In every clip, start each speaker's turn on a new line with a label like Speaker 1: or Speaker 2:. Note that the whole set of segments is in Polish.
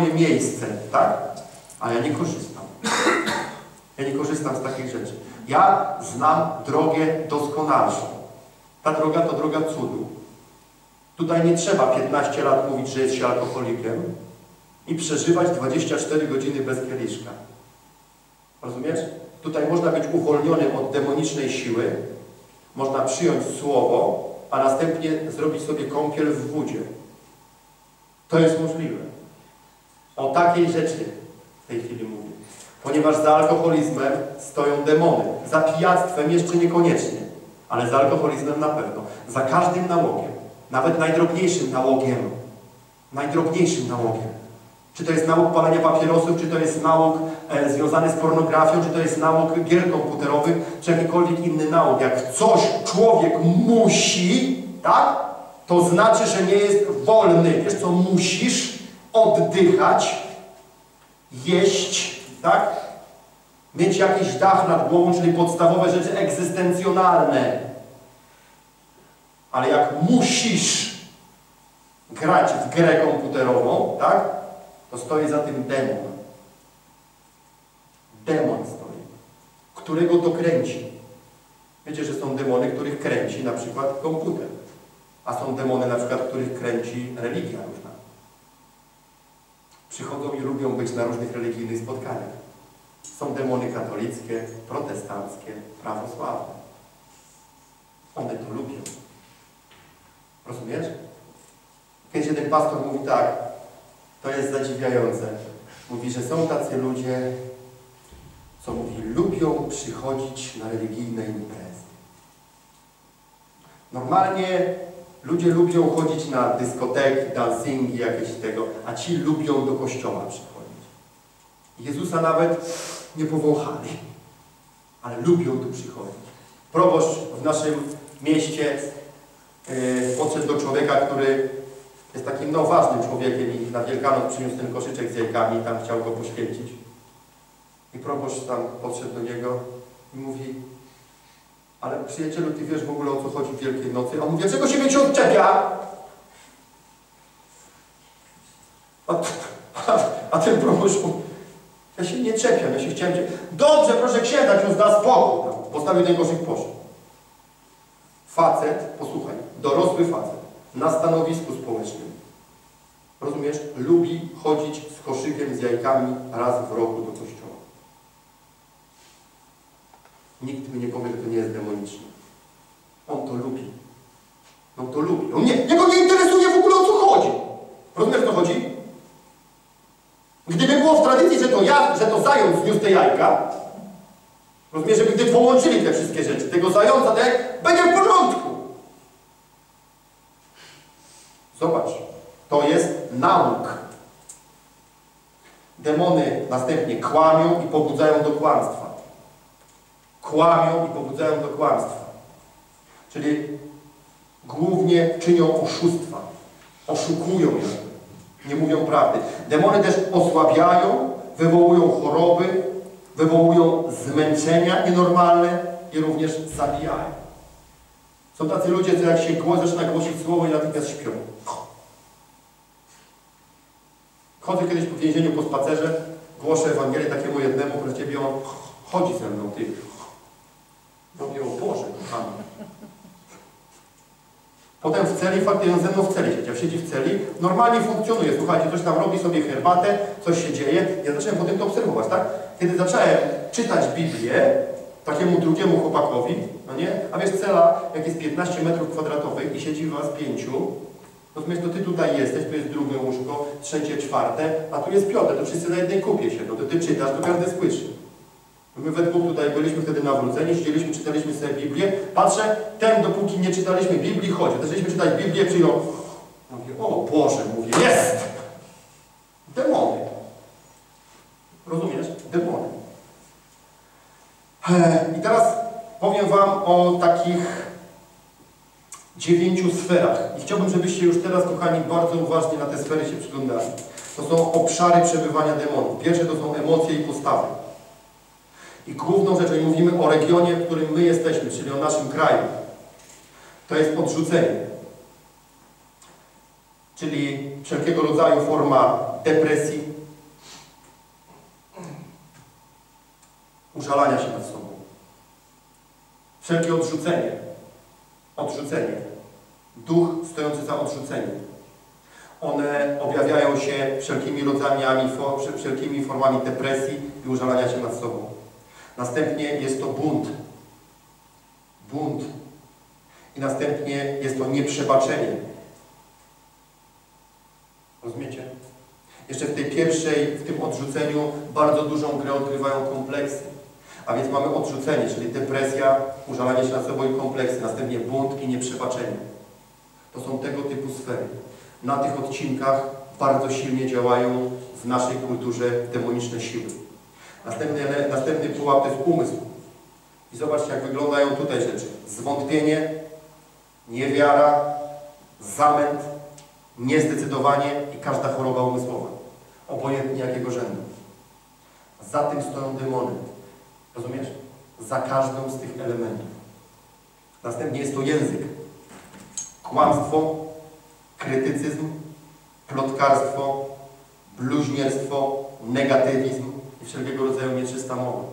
Speaker 1: swoje miejsce, tak? A ja nie korzystam. Ja nie korzystam z takich rzeczy. Ja znam drogę doskonalszą. Ta droga to droga cudu. Tutaj nie trzeba 15 lat mówić, że jest się alkoholikiem i przeżywać 24 godziny bez kieliszka. Rozumiesz? Tutaj można być uwolnionym od demonicznej siły, można przyjąć słowo, a następnie zrobić sobie kąpiel w wodzie. To jest możliwe. O takiej rzeczy w tej chwili mówię. Ponieważ za alkoholizmem stoją demony. Za pijactwem jeszcze niekoniecznie, ale za alkoholizmem na pewno. Za każdym nałogiem, nawet najdrobniejszym nałogiem, najdrobniejszym nałogiem. Czy to jest nauk palenia papierosów, czy to jest nauk e, związany z pornografią, czy to jest nauk gier komputerowych, czy jakikolwiek inny nauk. Jak coś człowiek musi, tak? To znaczy, że nie jest wolny. Wiesz co, musisz oddychać, jeść, tak? Mieć jakiś dach nad głową, czyli podstawowe rzeczy egzystencjonalne. Ale jak musisz grać w grę komputerową, tak? To stoi za tym demon. Demon stoi, którego to kręci. Wiecie, że są demony, których kręci na przykład komputer. A są demony na przykład, których kręci religia różna. Przychodzą i lubią być na różnych religijnych spotkaniach. Są demony katolickie, protestanckie, prawosławne. One to lubią. Rozumiesz? Kiedyś jeden pastor mówi tak, to jest zadziwiające. Mówi, że są tacy ludzie, co mówi, lubią przychodzić na religijne imprezy. Normalnie ludzie lubią chodzić na dyskoteki, dancingi, jakieś tego, a ci lubią do kościoła przychodzić. Jezusa nawet nie powąchali, ale lubią tu przychodzić. Proboszcz w naszym mieście yy, podszedł do człowieka, który jest takim no, ważnym człowiekiem i na Wielkanoc przyniósł ten koszyczek z jajkami i tam chciał go poświęcić. I proboszcz tam podszedł do niego i mówi ale przyjacielu, ty wiesz w ogóle o co chodzi w Wielkiej Nocy? A on mówi, czego się mnie odczepia? A, a, a ten proboszcz ja się nie czepiam, ja się chciałem cię... Dobrze, proszę księdza, już da spokój. Tam, postawił koszyk, poszedł. Facet, posłuchaj, dorosły facet, na stanowisku społecznym, rozumiesz, lubi chodzić z koszykiem z jajkami raz w roku do kościoła. Nikt mi nie powie, że to nie jest demoniczne. On to lubi. On to lubi. On nie, jego nie interesuje w ogóle o co chodzi. Rozumiesz, o co chodzi? Gdyby było w tradycji, że to ja, że to zając zniósł te jajka, rozumiesz, żeby gdy połączyli te wszystkie rzeczy, tego zająca, tak będzie w porządku. Zobacz, to jest nauk. Demony następnie kłamią i pobudzają do kłamstwa. Kłamią i pobudzają do kłamstwa. Czyli głównie czynią oszustwa. Oszukują jakby. Nie mówią prawdy. Demony też osłabiają, wywołują choroby, wywołują zmęczenia nienormalne i również zabijają. Są tacy ludzie, co jak się głos zaczyna głosić słowo i natychmiast śpią. Chodzę kiedyś po więzieniu po spacerze, głoszę Ewangelię takiemu jednemu, proszę Ciebie, on chodzi ze mną, Ty. Mówię, o Boże, kochany. Potem w celi, faktycznie ze mną w celi siedział, siedzi w celi, normalnie funkcjonuje, słuchajcie, coś tam robi sobie herbatę, coś się dzieje. Ja zacząłem potem to obserwować, tak? Kiedy zacząłem czytać Biblię, takiemu drugiemu chłopakowi, no nie? A wiesz, cela, jak jest 15 metrów kwadratowych i siedzi was pięciu, Rozumiesz, to ty tutaj jesteś, tu jest drugie łóżko, trzecie, czwarte, a tu jest piąte, to wszyscy na jednej kupie się, no to ty czytasz, to każdy słyszy. My we dwóch tutaj byliśmy wtedy nawróceni, siedzieliśmy, czytaliśmy sobie Biblię, patrzę, ten dopóki nie czytaliśmy Biblii, chodzi. Zaczęliśmy czytać Biblię, przyjął, mówię, o Boże, mówię, jest! Demony. Rozumiesz? Demony. I teraz powiem Wam o takich dziewięciu sferach. I chciałbym, żebyście już teraz, kochani, bardzo uważnie na te sfery się przyglądali. To są obszary przebywania demonów. Pierwsze to są emocje i postawy. I główną rzeczą, i mówimy o regionie, w którym my jesteśmy, czyli o naszym kraju, to jest odrzucenie. Czyli wszelkiego rodzaju forma depresji, użalania się nad sobą. Wszelkie odrzucenie, odrzucenie, duch stojący za odrzuceniem. One objawiają się wszelkimi rodzajami, wszelkimi formami depresji i użalania się nad sobą. Następnie jest to bunt. Bunt. I następnie jest to nieprzebaczenie. Rozumiecie? Jeszcze w tej pierwszej, w tym odrzuceniu bardzo dużą grę odgrywają kompleksy. A więc mamy odrzucenie, czyli depresja, użalanie się nad sobą i kompleksy, następnie bunt i nieprzebaczenie. To są tego typu sfery. Na tych odcinkach bardzo silnie działają w naszej kulturze demoniczne siły. Następny, następny pułap to jest umysł. I zobaczcie, jak wyglądają tutaj rzeczy. Zwątpienie, niewiara, zamęt, niezdecydowanie i każda choroba umysłowa. Obojętnie jakiego rzędu. Za tym stoją demony. Rozumiesz? Za każdą z tych elementów. Następnie jest to język. Kłamstwo, krytycyzm, plotkarstwo, bluźnierstwo, negatywizm i wszelkiego rodzaju nieczysta mowa.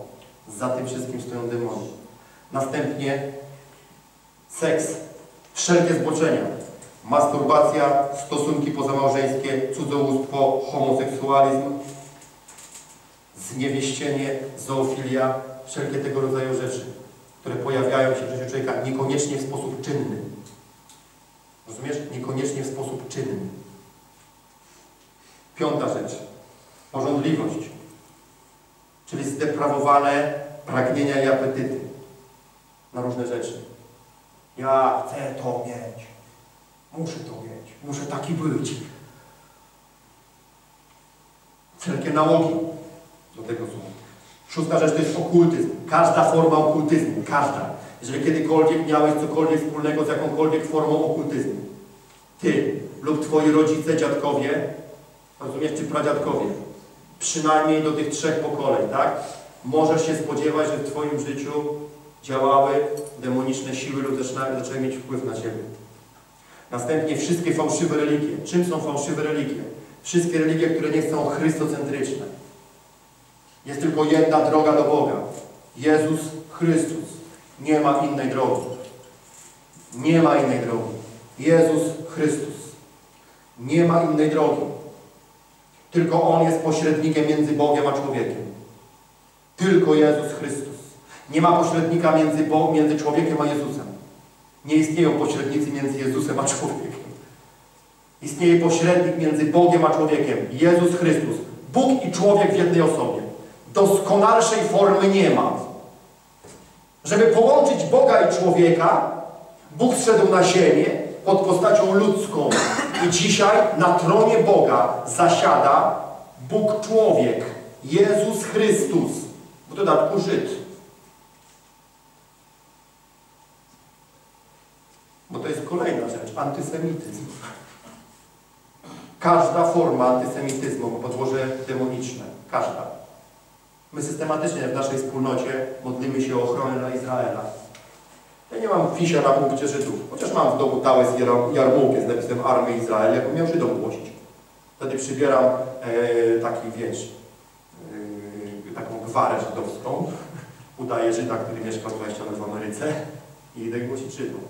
Speaker 1: Za tym wszystkim stoją demony. Następnie seks, wszelkie zboczenia, masturbacja, stosunki pozamałżeńskie, cudzołóstwo, homoseksualizm, zniewieścienie, zoofilia, wszelkie tego rodzaju rzeczy, które pojawiają się w życiu człowieka niekoniecznie w sposób czynny. Rozumiesz? Niekoniecznie w sposób czynny. Piąta rzecz. Porządliwość. Zdeprawowane pragnienia i apetyty na różne rzeczy. Ja chcę to mieć. Muszę to mieć. Muszę taki być. Wszelkie nałogi do tego są. Szósta rzecz to jest okultyzm. Każda forma okultyzmu. Każda. Jeżeli kiedykolwiek miałeś cokolwiek wspólnego z jakąkolwiek formą okultyzmu, ty lub twoi rodzice, dziadkowie, rozumiesz, czy pradziadkowie, przynajmniej do tych trzech pokoleń, tak? Możesz się spodziewać, że w twoim życiu działały demoniczne siły lub zaczynały, zaczęły mieć wpływ na ciebie. Następnie wszystkie fałszywe religie. Czym są fałszywe religie? Wszystkie religie, które nie są chrystocentryczne. Jest tylko jedna droga do Boga. Jezus Chrystus. Nie ma innej drogi. Nie ma innej drogi. Jezus Chrystus. Nie ma innej drogi. Tylko On jest pośrednikiem między Bogiem a człowiekiem. Tylko Jezus Chrystus. Nie ma pośrednika między, Bo między człowiekiem a Jezusem. Nie istnieją pośrednicy między Jezusem a człowiekiem. Istnieje pośrednik między Bogiem a człowiekiem. Jezus Chrystus. Bóg i człowiek w jednej osobie. Doskonalszej formy nie ma. Żeby połączyć Boga i człowieka, Bóg zszedł na ziemię pod postacią ludzką. I dzisiaj na tronie Boga zasiada Bóg człowiek, Jezus Chrystus, w dodatku Żyd. Bo to jest kolejna rzecz, antysemityzm. Każda forma antysemityzmu ma podłoże demoniczne. Każda. My systematycznie w naszej wspólnocie modlimy się o ochronę dla Izraela. Ja nie mam wisia na punkcie Żydów, chociaż mam w domu tałę z jarmułkę z napisem Army Izrael, jakbym miał Żydom głosić. Wtedy przybieram e, taki, wiesz, e, taką gwarę żydowską, udaję Żyda, który mieszkał 20 lat w Ameryce i idę głosić Żydom.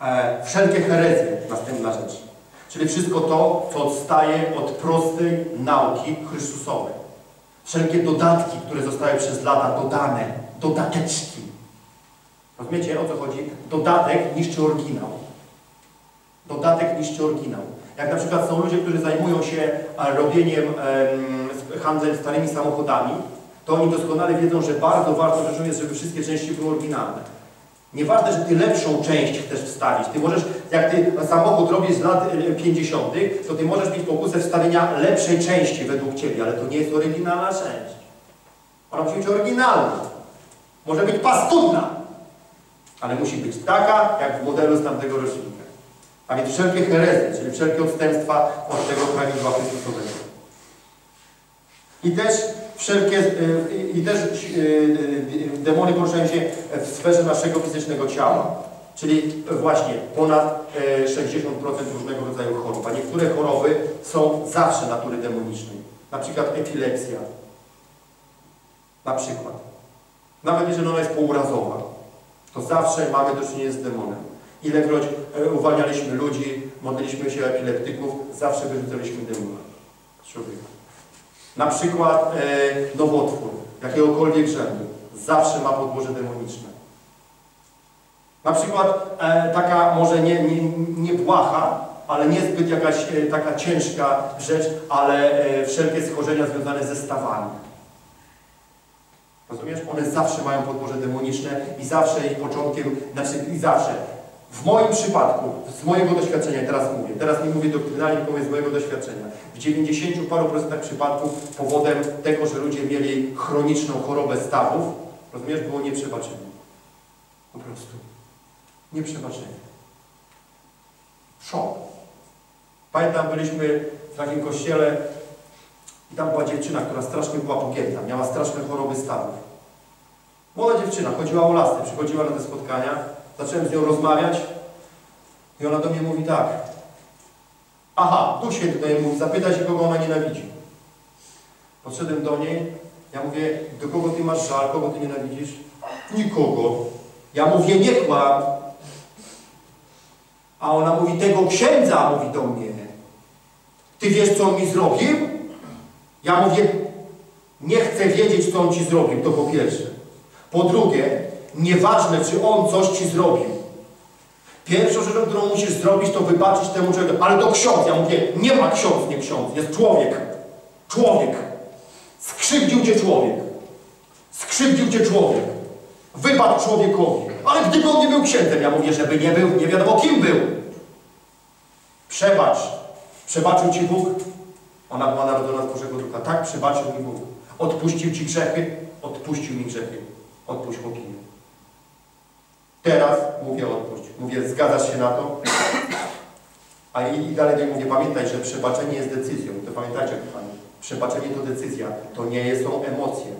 Speaker 1: E, wszelkie herezje, następna rzecz. Czyli wszystko to, co odstaje od prostej nauki Chrystusowej. Wszelkie dodatki, które zostały przez lata dodane, dodateczki. Rozumiecie, o co chodzi? Dodatek niszczy oryginał. Dodatek niszczy oryginał. Jak na przykład są ludzie, którzy zajmują się e, robieniem, handlem starymi samochodami, to oni doskonale wiedzą, że bardzo ważną rzeczą jest, żeby wszystkie części były oryginalne. Nieważne, że Ty lepszą część chcesz wstawić. Ty możesz, jak Ty samochód robisz z lat 50., y, to Ty możesz mieć pokusę wstawienia lepszej części według Ciebie, ale to nie jest oryginalna część. Ona musi być oryginalna. Może być paskudna, ale musi być taka, jak w modelu z tamtego rocznika. A więc wszelkie herezje, czyli wszelkie odstępstwa od tego prawidła Chrystusowego. I też wszelkie, y, i też y, y, demony poruszają się w sferze naszego fizycznego ciała. Czyli właśnie ponad 60% różnego rodzaju chorób. A niektóre choroby są zawsze natury demonicznej. Na przykład epilepsja. Na przykład. Nawet jeżeli ona jest pourazowa, to zawsze mamy do czynienia z demonem. Ilekroć e, uwalnialiśmy ludzi, modliliśmy się epileptyków, zawsze wyrzucaliśmy demona z człowieka. Na przykład e, nowotwór, jakiegokolwiek rzędu, zawsze ma podłoże demoniczne. Na przykład e, taka może nie, nie, nie błaha, ale niezbyt jakaś e, taka ciężka rzecz, ale e, wszelkie schorzenia związane ze stawami. Rozumiesz? One zawsze mają podłoże demoniczne i zawsze ich początkiem, znaczy i zawsze. W moim przypadku, z mojego doświadczenia, teraz mówię, teraz nie mówię doktrynalnie, tylko mówię z mojego doświadczenia, w 90 paru procentach przypadków powodem tego, że ludzie mieli chroniczną chorobę stawów, rozumiesz, było nieprzebaczenie. Po prostu. Nieprzebaczenie. Szok. Pamiętam, byliśmy w takim kościele i tam była dziewczyna, która strasznie była pogięta, miała straszne choroby stawów. Młoda dziewczyna, chodziła o lasy, przychodziła na te spotkania, zacząłem z nią rozmawiać i ona do mnie mówi tak. Aha, tu święty do niej mówi, zapytaj się, kogo ona nienawidzi. Podszedłem do niej, ja mówię, do kogo ty masz żal, kogo ty nienawidzisz? Nikogo. Ja mówię, nie kłam. A ona mówi, tego księdza, mówi do mnie. Ty wiesz, co on mi zrobił? Ja mówię, nie chcę wiedzieć, co on ci zrobił, to po pierwsze. Po drugie, nieważne, czy on coś ci zrobił. Pierwszą rzeczą, którą musisz zrobić, to wybaczyć temu człowiekowi. Ale to ksiądz. Ja mówię, nie ma ksiądz, nie ksiądz. Jest człowiek. Człowiek. Skrzywdził cię człowiek. Skrzywdził cię człowiek. Wybacz człowiekowi. Ale gdyby on nie był księdzem, ja mówię, żeby nie był, nie wiadomo kim był. Przebacz. Przebaczył ci Bóg? Ona była narodzona z Bożego Ducha. Tak, przebaczył mi Bóg. Odpuścił ci grzechy? Odpuścił mi grzechy. Odpuść chłopiny. Teraz mówię odpuść. Mówię, zgadzasz się na to? A i, i dalej mówię, pamiętaj, że przebaczenie jest decyzją. To pamiętajcie, kochani. Przebaczenie to decyzja. To nie są emocje.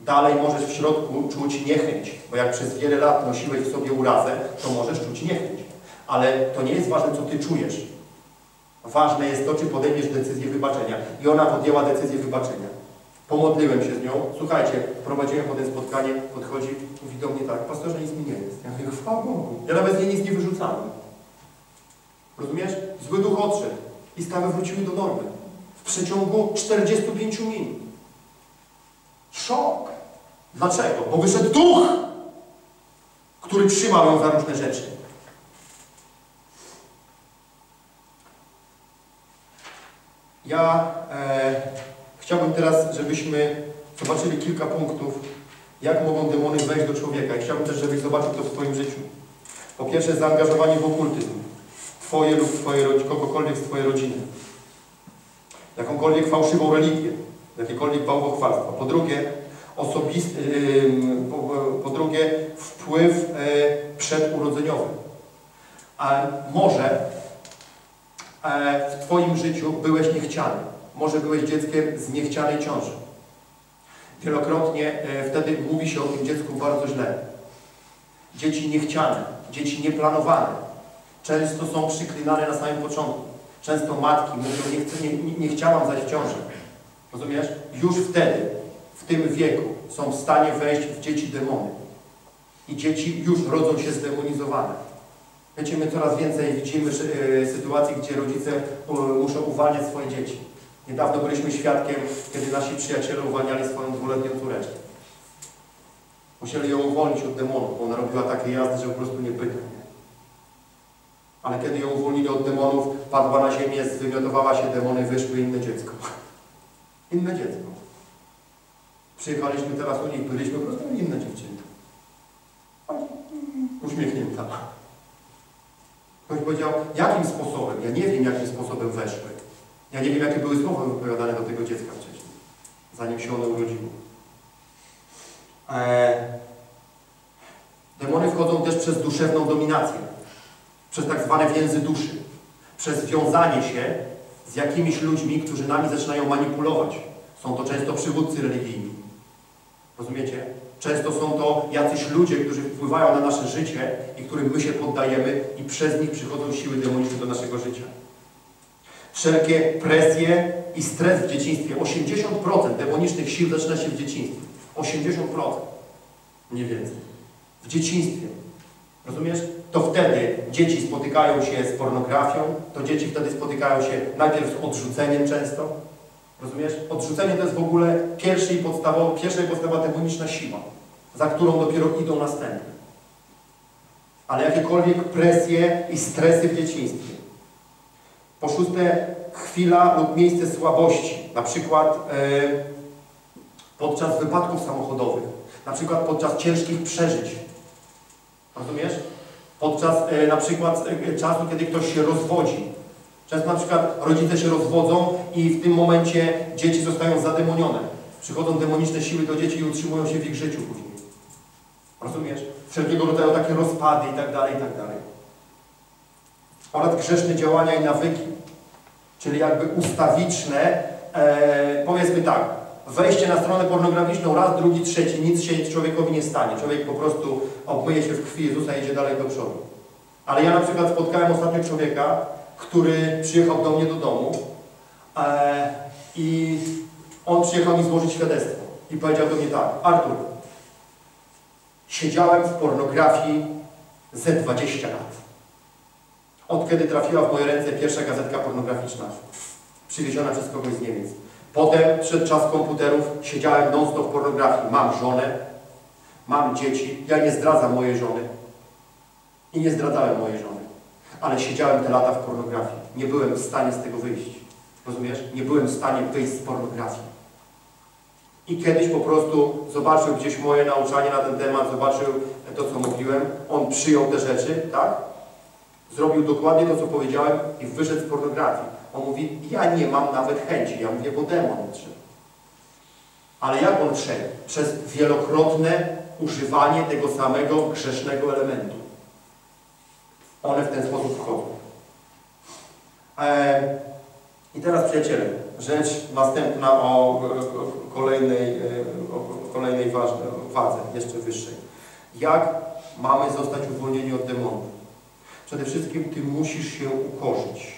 Speaker 1: Dalej możesz w środku czuć niechęć, bo jak przez wiele lat nosiłeś w sobie urazę, to możesz czuć niechęć. Ale to nie jest ważne, co ty czujesz. Ważne jest to, czy podejmiesz decyzję wybaczenia. I ona podjęła decyzję wybaczenia. Pomodliłem się z nią. Słuchajcie, prowadziłem potem spotkanie, podchodzi, mówi do mnie tak, pastorze, nic mi nie jest. Ja mówię, chwała Bogu. Ja nawet z niej nic nie wyrzucałem. Rozumiesz? Zły duch odszedł i stawy wróciły do normy. W przeciągu 45 minut. Szok. Dlaczego? Bo wyszedł duch, który trzymał ją za różne rzeczy. Ja e, chciałbym teraz, żebyśmy zobaczyli kilka punktów, jak mogą demony wejść do człowieka. I chciałbym też, żebyś zobaczył to w Twoim życiu. Po pierwsze, zaangażowanie w okultyzm. Twoje lub twoje, kogokolwiek z Twojej rodziny. Jakąkolwiek fałszywą religię. Jakiekolwiek bałwochwalstwo. Po drugie, osobisty, yy, po, po, drugie, wpływ yy, przedurodzeniowy. A może e, w Twoim życiu byłeś niechciany. Może byłeś dzieckiem z niechcianej ciąży. Wielokrotnie e, wtedy mówi się o tym dziecku bardzo źle. Dzieci niechciane, dzieci nieplanowane. Często są przyklinane na samym początku. Często matki mówią, nie, chcę, nie, nie chciałam zaś w ciąży. Rozumiesz? Już wtedy, w tym wieku są w stanie wejść w dzieci demony. I dzieci już rodzą się zdemonizowane. Wiecie, my coraz więcej widzimy e, sytuacji, gdzie rodzice muszą uwalniać swoje dzieci. Niedawno byliśmy świadkiem, kiedy nasi przyjaciele uwalniali swoją dwuletnią córeczkę. Musieli ją uwolnić od demonów, bo ona robiła takie jazdy, że po prostu nie pyta. Ale kiedy ją uwolnili od demonów, padła na ziemię, zwymiotowała się demony, wyszły inne dziecko. Inne dziecko. Przyjechaliśmy teraz u nich, byliśmy po prostu inne dziewczyny. Uśmiechnięta. Ktoś powiedział, jakim sposobem? Ja nie wiem, jakim sposobem weszły. Ja nie wiem, jakie były słowa wypowiadane do tego dziecka wcześniej, zanim się ono urodziło. Eee, demony wchodzą też przez duszewną dominację, przez tak zwane więzy duszy, przez wiązanie się z jakimiś ludźmi, którzy nami zaczynają manipulować. Są to często przywódcy religijni. Rozumiecie? Często są to jacyś ludzie, którzy wpływają na nasze życie i którym my się poddajemy i przez nich przychodzą siły demoniczne do naszego życia. Wszelkie presje i stres w dzieciństwie. 80% demonicznych sił zaczyna się w dzieciństwie. 80%. Nie więcej. W dzieciństwie. Rozumiesz? To wtedy dzieci spotykają się z pornografią, to dzieci wtedy spotykają się najpierw z odrzuceniem często. Rozumiesz? Odrzucenie to jest w ogóle pierwsza i podstawowa demoniczna siła, za którą dopiero idą następne. Ale jakiekolwiek presje i stresy w dzieciństwie. Po szóste, chwila lub miejsce słabości. Na przykład e, podczas wypadków samochodowych. Na przykład podczas ciężkich przeżyć. Rozumiesz? Podczas e, na przykład e, czasu, kiedy ktoś się rozwodzi. Często na przykład rodzice się rozwodzą i w tym momencie dzieci zostają zademonione. Przychodzą demoniczne siły do dzieci i utrzymują się w ich życiu później. Rozumiesz? Wszelkiego rodzaju takie rozpady i tak dalej, i tak dalej. Oraz grzeszne działania i nawyki. Czyli jakby ustawiczne, e, powiedzmy tak, wejście na stronę pornograficzną raz, drugi, trzeci, nic się człowiekowi nie stanie. Człowiek po prostu obmyje się w krwi Jezusa i idzie dalej do przodu. Ale ja na przykład spotkałem ostatnio człowieka, który przyjechał do mnie do domu e, i on przyjechał mi złożyć świadectwo i powiedział do mnie tak, Artur, siedziałem w pornografii ze 20 lat. Od kiedy trafiła w moje ręce pierwsza gazetka pornograficzna, przywieziona przez kogoś z Niemiec. Potem, przed czas komputerów, siedziałem non-stop w pornografii. Mam żonę, mam dzieci, ja nie zdradzam mojej żony. I nie zdradzałem mojej żony. Ale siedziałem te lata w pornografii. Nie byłem w stanie z tego wyjść. Rozumiesz? Nie byłem w stanie wyjść z pornografii. I kiedyś po prostu zobaczył gdzieś moje nauczanie na ten temat, zobaczył to, co mówiłem. On przyjął te rzeczy, tak? Zrobił dokładnie to, co powiedziałem i wyszedł z pornografii. On mówi, ja nie mam nawet chęci. Ja mówię, bo demon trzeba. Ale jak on wszedł? Przez wielokrotne używanie tego samego grzesznego elementu. One w ten sposób wchodzą. E, I teraz przyjaciele, rzecz następna o, kolejnej, o kolejnej ważnej, wadze, jeszcze wyższej. Jak mamy zostać uwolnieni od demonów? Przede wszystkim Ty musisz się ukorzyć.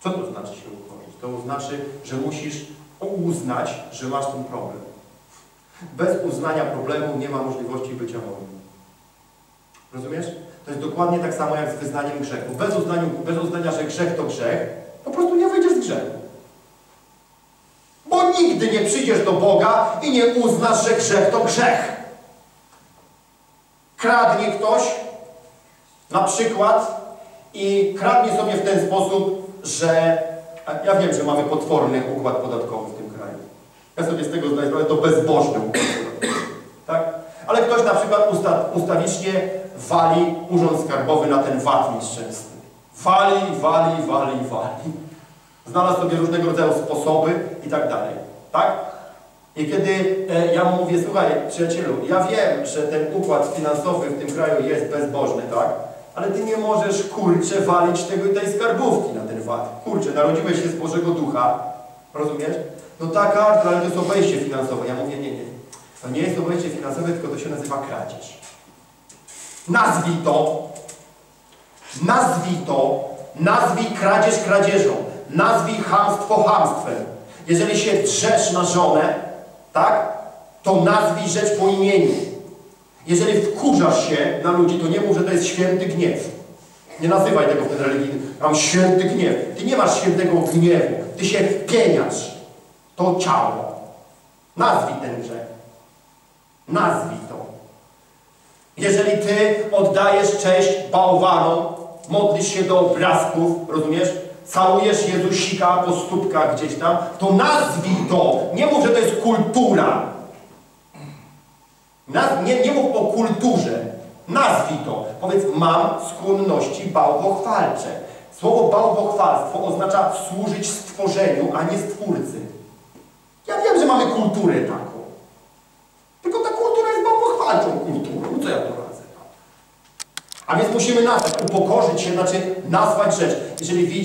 Speaker 1: Co to znaczy się ukorzyć? To znaczy, że musisz uznać, że masz ten problem. Bez uznania problemu nie ma możliwości bycia wolnym. Rozumiesz? To jest dokładnie tak samo jak z wyznaniem grzechu. Bez, uznania, bez uznania, że grzech to grzech, po prostu nie wyjdziesz z grzechu. Bo nigdy nie przyjdziesz do Boga i nie uznasz, że grzech to grzech. Kradnie ktoś, na przykład, i kradnie sobie w ten sposób, że ja wiem, że mamy potworny układ podatkowy w tym kraju. Ja sobie z tego zdaję sprawę, to bezbożny układ podatkowy. Tak? Ale ktoś na przykład usta ustawicznie wali urząd skarbowy na ten VAT nieszczęsny. Wali, wali, wali, wali. Znalazł sobie różnego rodzaju sposoby i tak dalej. Tak? I kiedy e, ja mu mówię, słuchaj, przyjacielu, ja wiem, że ten układ finansowy w tym kraju jest bezbożny, tak? Ale ty nie możesz, kurczę, walić tego, tej skarbówki na ten VAT. Kurczę, narodziłeś się z Bożego Ducha, rozumiesz? No tak, Artur, ale to jest obejście finansowe. Ja mówię, nie, nie. To nie jest obejście finansowe, tylko to się nazywa kradzież. Nazwij to, nazwij to, nazwij kradzież kradzieżą, nazwij hamstwo hamstwem. Jeżeli się drzesz na żonę, tak, to nazwij rzecz po imieniu. Jeżeli wkurzasz się na ludzi, to nie mów, że to jest święty gniew. Nie nazywaj tego w ten. Mam święty gniew. Ty nie masz świętego gniewu. Ty się wpieniasz. To ciało. Nazwij ten grzech. Nazwij to. Jeżeli ty oddajesz cześć bałwanom, modlisz się do obrazków, rozumiesz? Całujesz Jezusika po stópkach gdzieś tam, to nazwij to. Nie mów, że to jest kultura. Naz nie, nie mów o kulturze. Nazwij to. Powiedz, mam skłonności bałwochwalcze. Słowo bałwochwalstwo oznacza służyć stworzeniu, a nie stwórcy. Ja wiem, że mamy kulturę taką. Tylko ta kultura jest bałwochwalczą kulturą. No co ja tu radzę? A więc musimy nazwać, upokorzyć się, znaczy nazwać rzecz. Jeżeli widzi